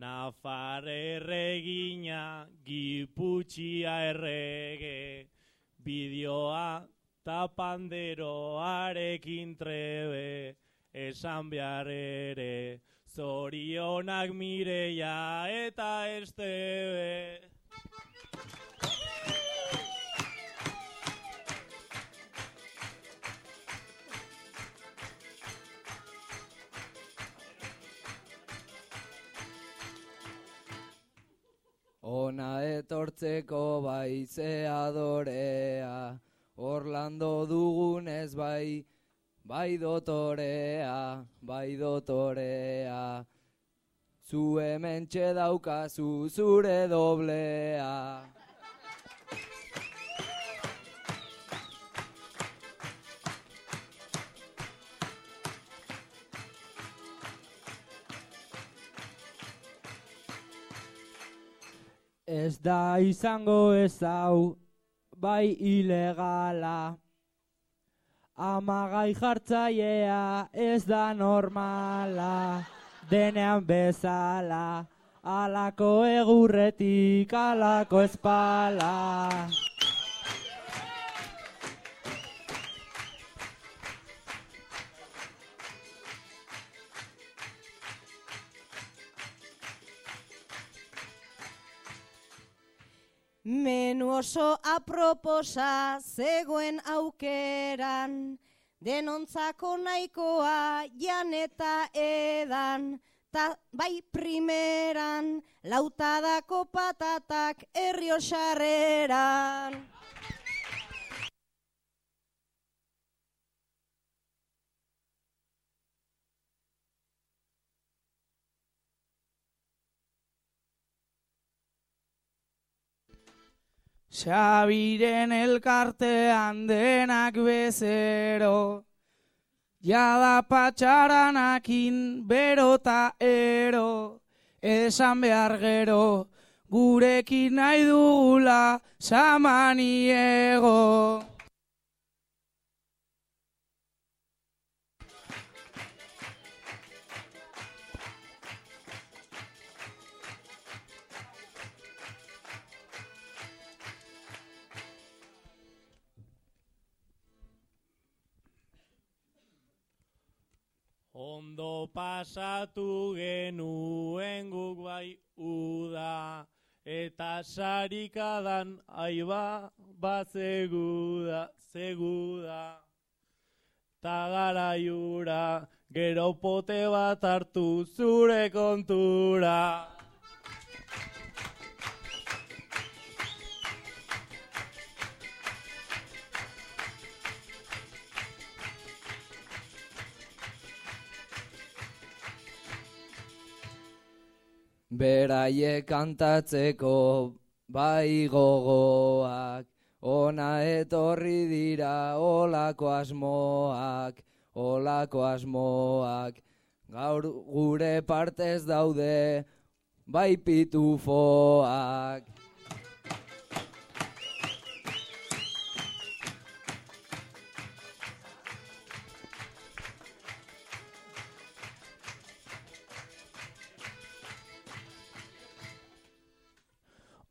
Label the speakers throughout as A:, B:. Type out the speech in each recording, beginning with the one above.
A: Nafar erregina, giputxia errege, bideoa tapanderoarekin trebe, esan behar ere, zorionak mireia eta estebe.
B: Ona etortzeko bai adorea, Orlando dugunez bai, bai dotorea, bai dotorea. Zu hemen daukazu zure doblea.
C: Ez da izango ez hau, bai ilegala. Amagai jartzaiea ez da normala, denean bezala, alako egurretik, alako espala.
D: Menu oso aproposa zegoen aukeran, denontzako nahikoa jan eta edan, ta bai primeran, lautadako patatak erriosarreran.
E: Xabiren elkartean denak bezero, jada patxaranakin berota ero, esan behar gero, gurekin nahi dugula samaniego.
A: Ondo pasatu genuen guk bai uda, eta sarikadan aiba bat seguda, seguda. Ta garaiura, gero pote bat hartu zure kontura.
B: Beraie kantatzeko bai gogoak, ona etorri dira olako asmoak, olako asmoak. Gaur gure partez daude bai pitufoak.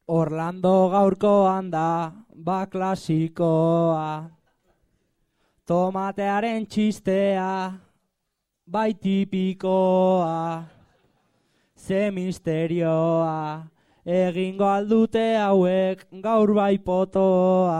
C: Orlando gaurkoan da, ba klasikoa. Tomatearen txistea, bai tipikoa. Ze misterioa, egingo aldute hauek gaur bai potoa.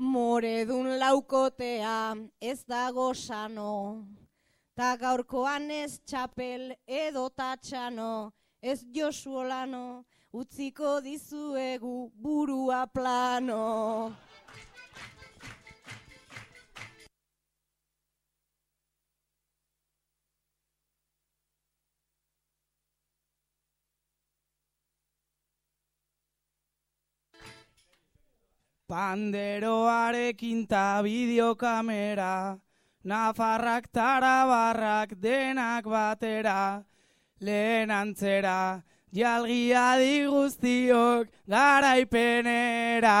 D: Moredun laukotea ez dago sano, ta gaurkoan ez txapel edo tatxano, ez Josu Olano, utziko dizuegu burua plano.
E: Panderoarekin ta bideokamera, Nafarrak tarabarrak denak batera, lehen antzera, jalgia di guztiok garaipenera.